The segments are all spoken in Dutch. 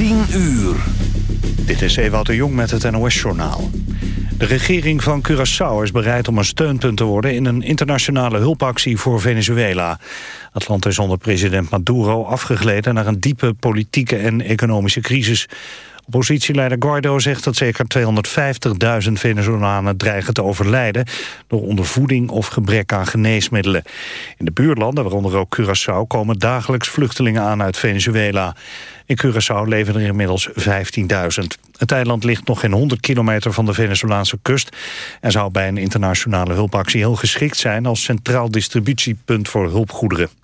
10 uur. Dit is Ewout de Jong met het NOS-journaal. De regering van Curaçao is bereid om een steunpunt te worden... in een internationale hulpactie voor Venezuela. Het land is onder president Maduro afgegleden... naar een diepe politieke en economische crisis. Oppositieleider Guaido zegt dat zeker 250.000 Venezolanen dreigen te overlijden door ondervoeding of gebrek aan geneesmiddelen. In de buurlanden, waaronder ook Curaçao, komen dagelijks vluchtelingen aan uit Venezuela. In Curaçao leven er inmiddels 15.000. Het eiland ligt nog geen 100 kilometer van de Venezolaanse kust... en zou bij een internationale hulpactie heel geschikt zijn... als centraal distributiepunt voor hulpgoederen.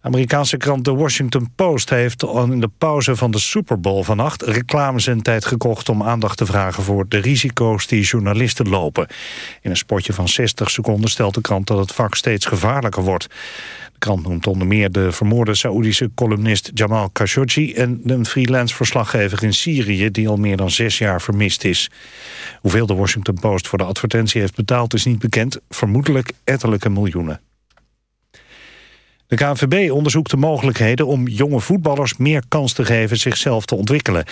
Amerikaanse krant The Washington Post heeft in de pauze van de Super Bowl vannacht reclamezendtijd gekocht om aandacht te vragen voor de risico's die journalisten lopen. In een spotje van 60 seconden stelt de krant dat het vak steeds gevaarlijker wordt. De krant noemt onder meer de vermoorde Saoedische columnist Jamal Khashoggi en een freelance verslaggever in Syrië die al meer dan zes jaar vermist is. Hoeveel de Washington Post voor de advertentie heeft betaald is niet bekend, vermoedelijk ettelijke miljoenen. De KNVB onderzoekt de mogelijkheden om jonge voetballers meer kans te geven zichzelf te ontwikkelen.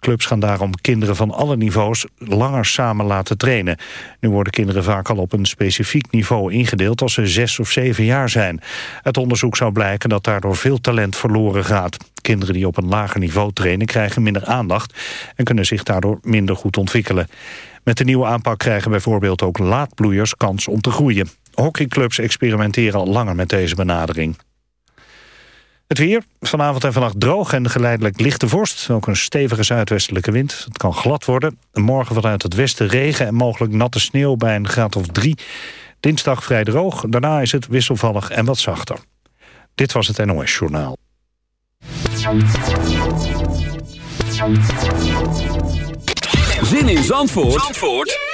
Clubs gaan daarom kinderen van alle niveaus langer samen laten trainen. Nu worden kinderen vaak al op een specifiek niveau ingedeeld als ze zes of zeven jaar zijn. Het onderzoek zou blijken dat daardoor veel talent verloren gaat. Kinderen die op een lager niveau trainen krijgen minder aandacht en kunnen zich daardoor minder goed ontwikkelen. Met de nieuwe aanpak krijgen bijvoorbeeld ook laadbloeiers kans om te groeien. Hockeyclubs experimenteren al langer met deze benadering. Het weer, vanavond en vannacht droog en geleidelijk lichte vorst. Ook een stevige zuidwestelijke wind. Het kan glad worden. Morgen vanuit het westen regen en mogelijk natte sneeuw bij een graad of drie. Dinsdag vrij droog, daarna is het wisselvallig en wat zachter. Dit was het NOS Journaal. Zin in Zandvoort, Zandvoort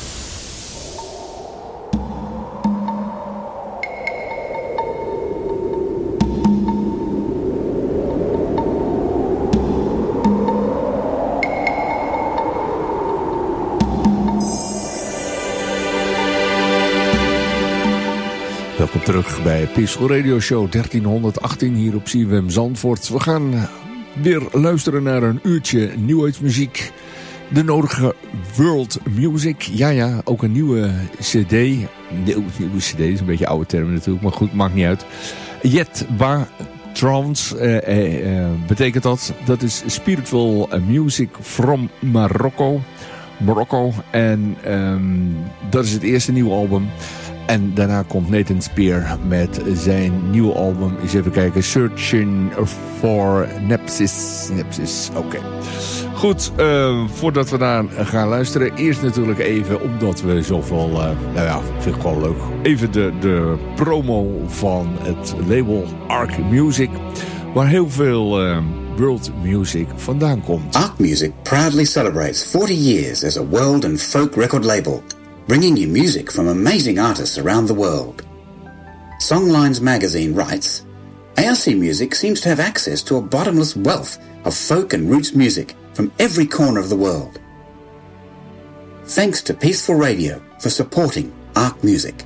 Terug bij Peaceful Radio Show 1318 hier op CWM Zandvoort. We gaan weer luisteren naar een uurtje nieuwheidsmuziek. De nodige world music. Ja, ja, ook een nieuwe cd. Nieuwe, nieuwe cd is een beetje oude term natuurlijk, maar goed, maakt niet uit. Yet Ba Trance eh, eh, eh, betekent dat. Dat is spiritual music from Morocco. Morocco. En um, dat is het eerste nieuwe album. En daarna komt Nathan Spear met zijn nieuwe album. Eens even kijken. Searching for Nepsis. Nepsis, oké. Goed, uh, voordat we daar gaan luisteren. Eerst natuurlijk even, omdat we zoveel... Uh, nou ja, vind ik wel leuk. Even de, de promo van het label Arc Music. Waar heel veel... Uh, world music vandaan komt. Arc Music proudly celebrates 40 years as a world and folk record label. Bringing you music from amazing artists around the world. Songlines magazine writes, ARC Music seems to have access to a bottomless wealth of folk and roots music from every corner of the world. Thanks to Peaceful Radio for supporting ARC Music.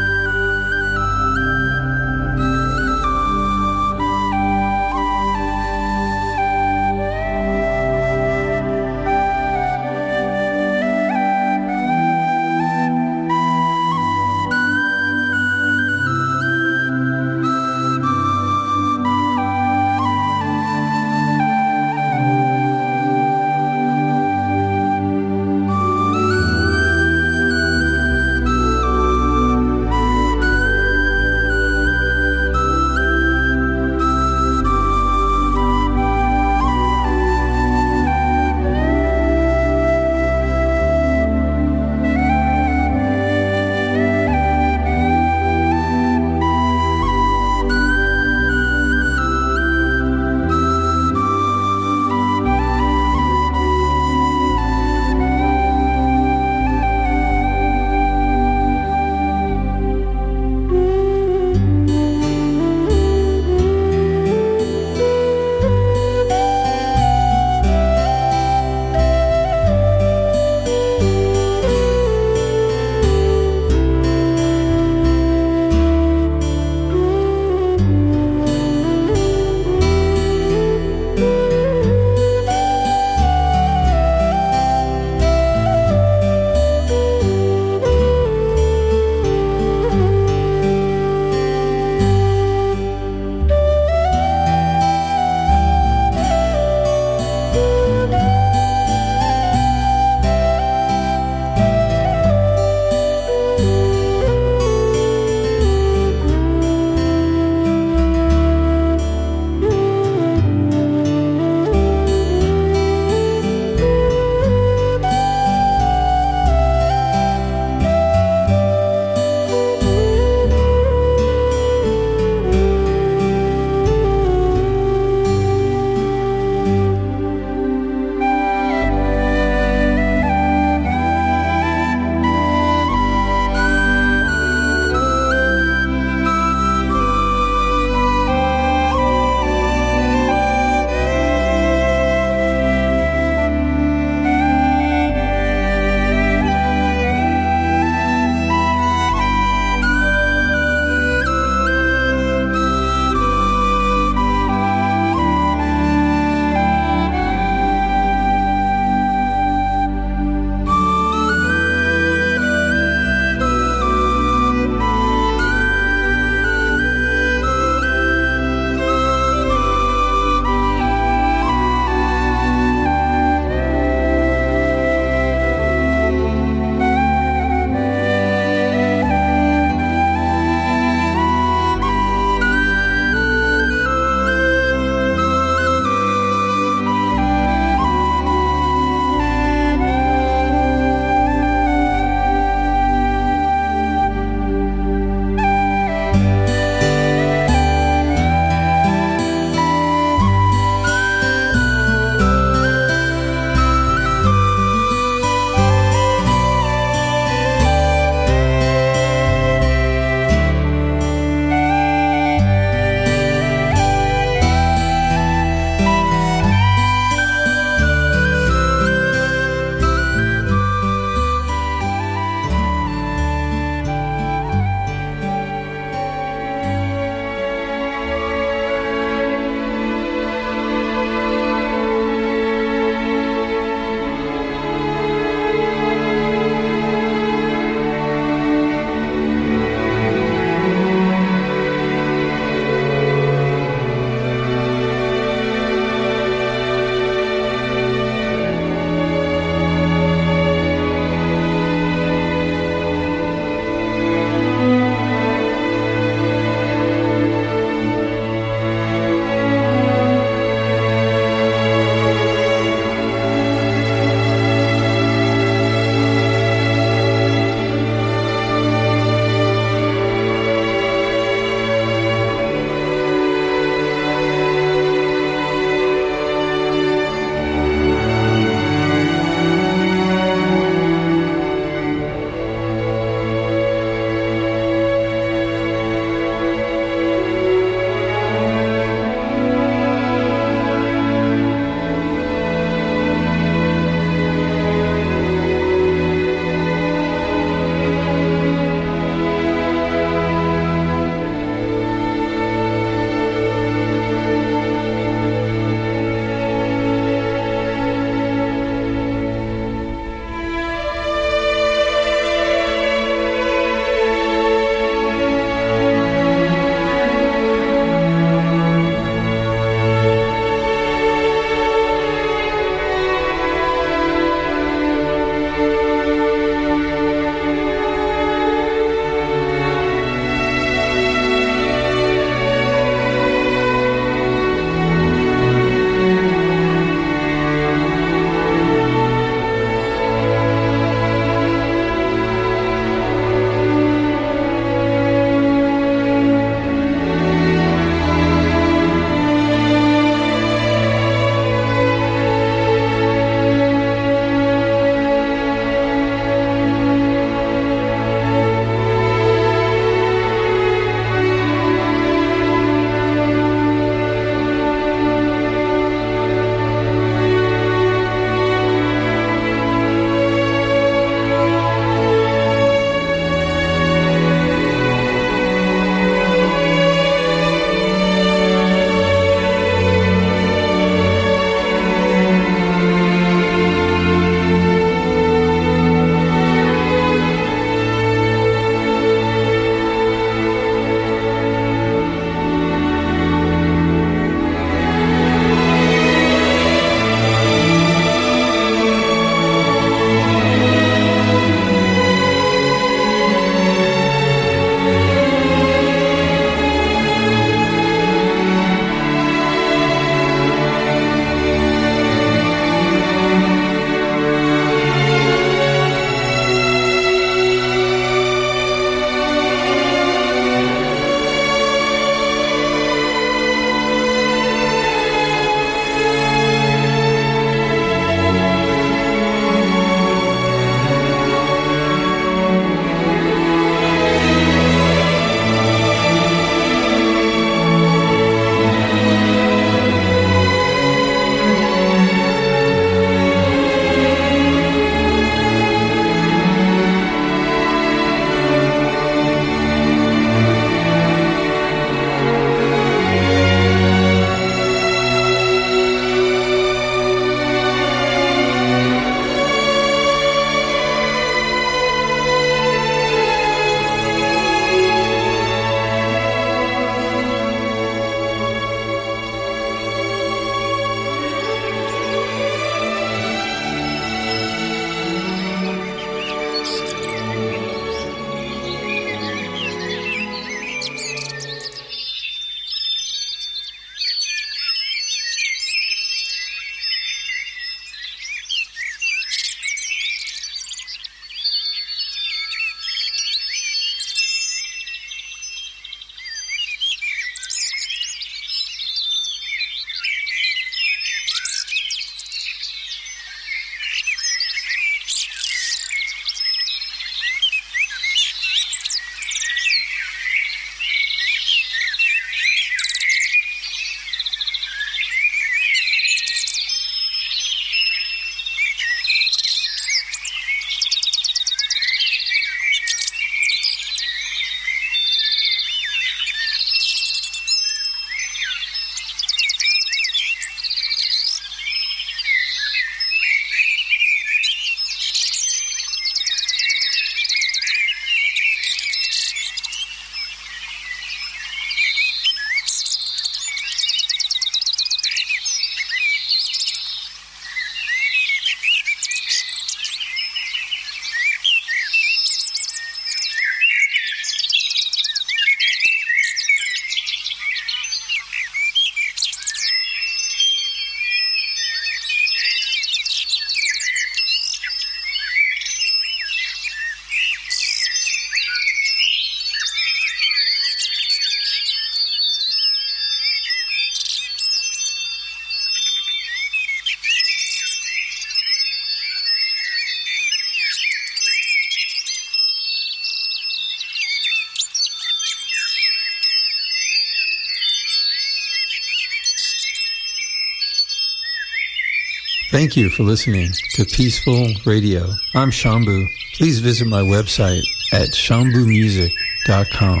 Thank you for listening to Peaceful Radio. I'm Shambu. Please visit my website at shambumusic.com.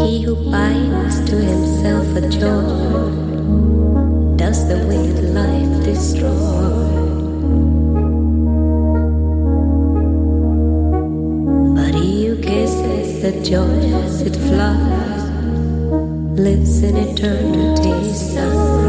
He who binds to himself a joy does the wicked life destroy. joy as it flies, lives in eternity. sun.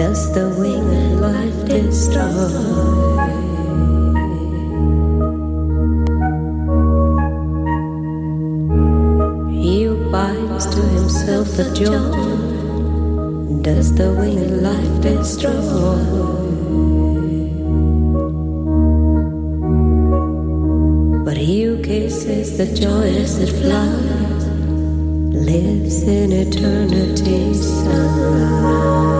Does the winged life destroy? He binds to himself the joy. Does the winged life destroy? kisses the joy as it flies, lives in eternity's sunrise.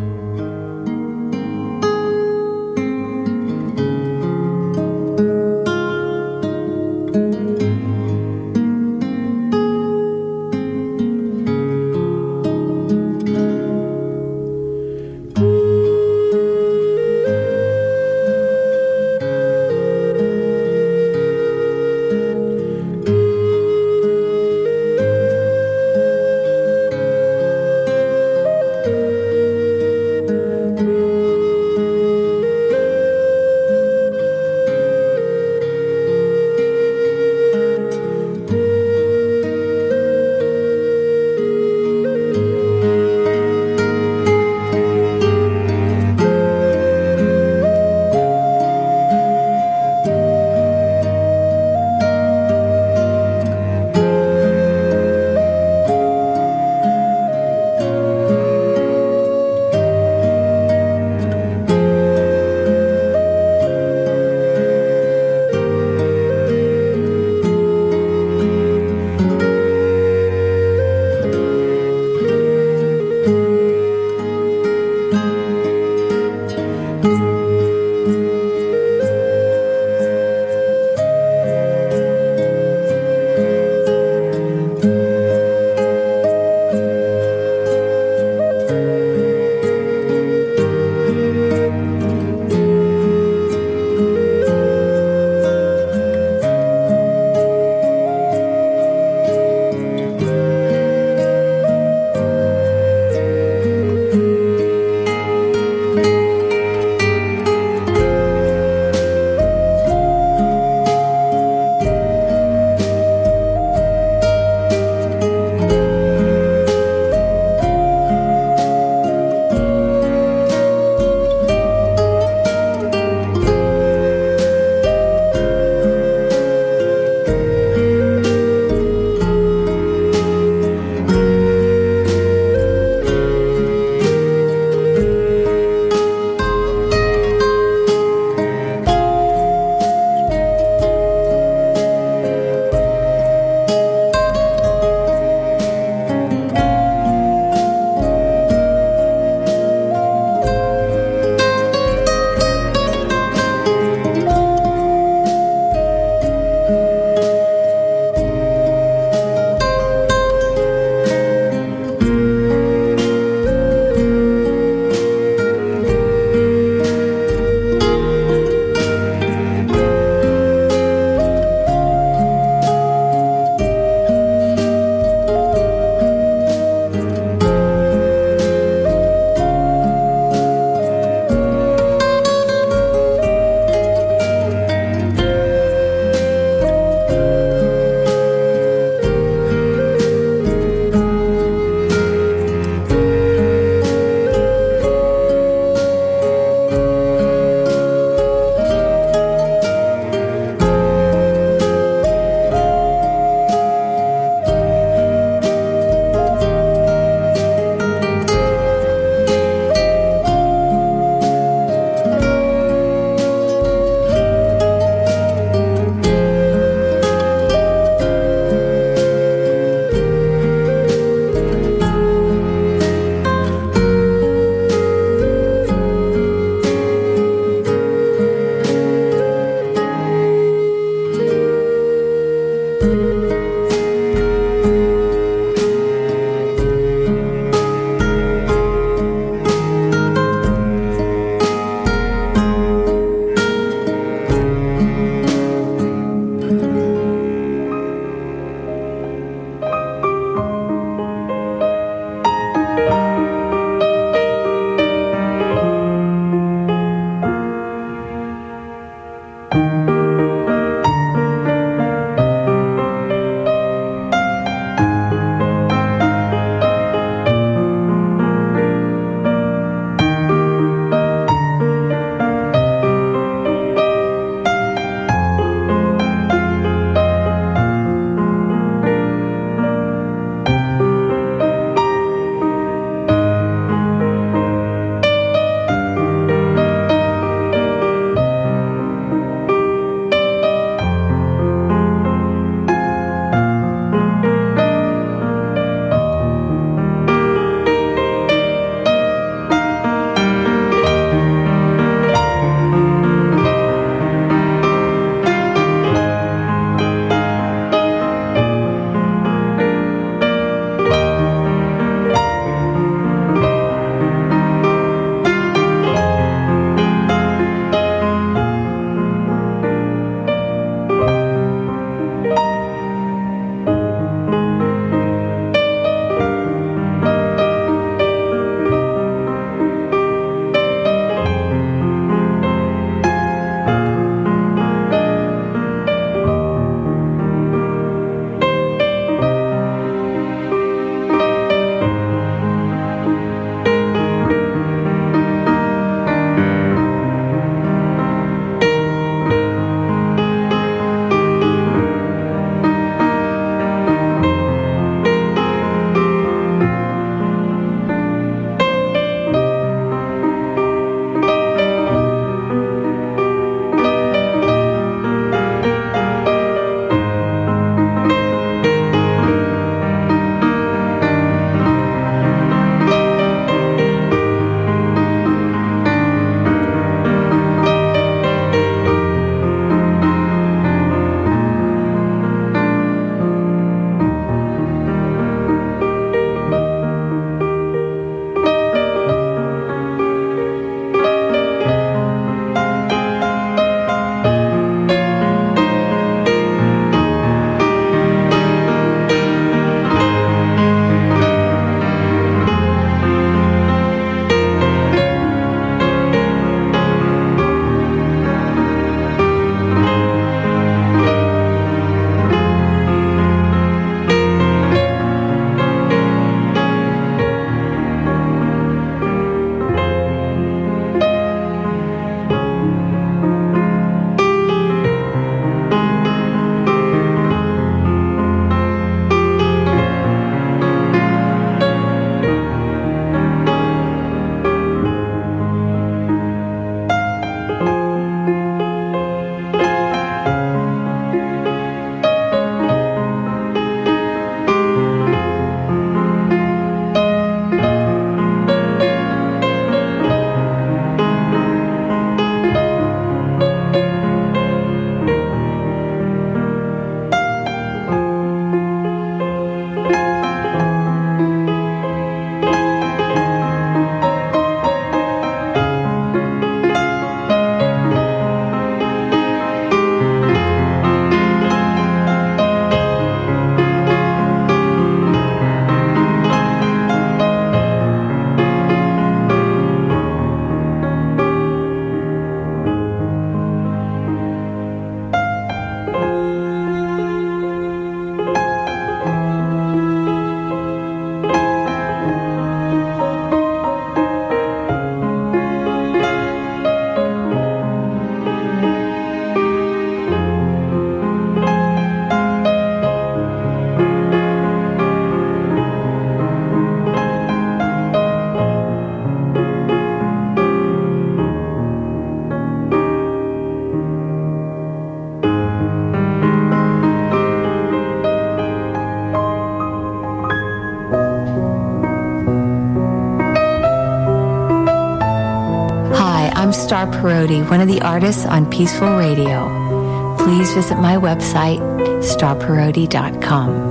Star one of the artists on Peaceful Radio. Please visit my website, starparodi.com.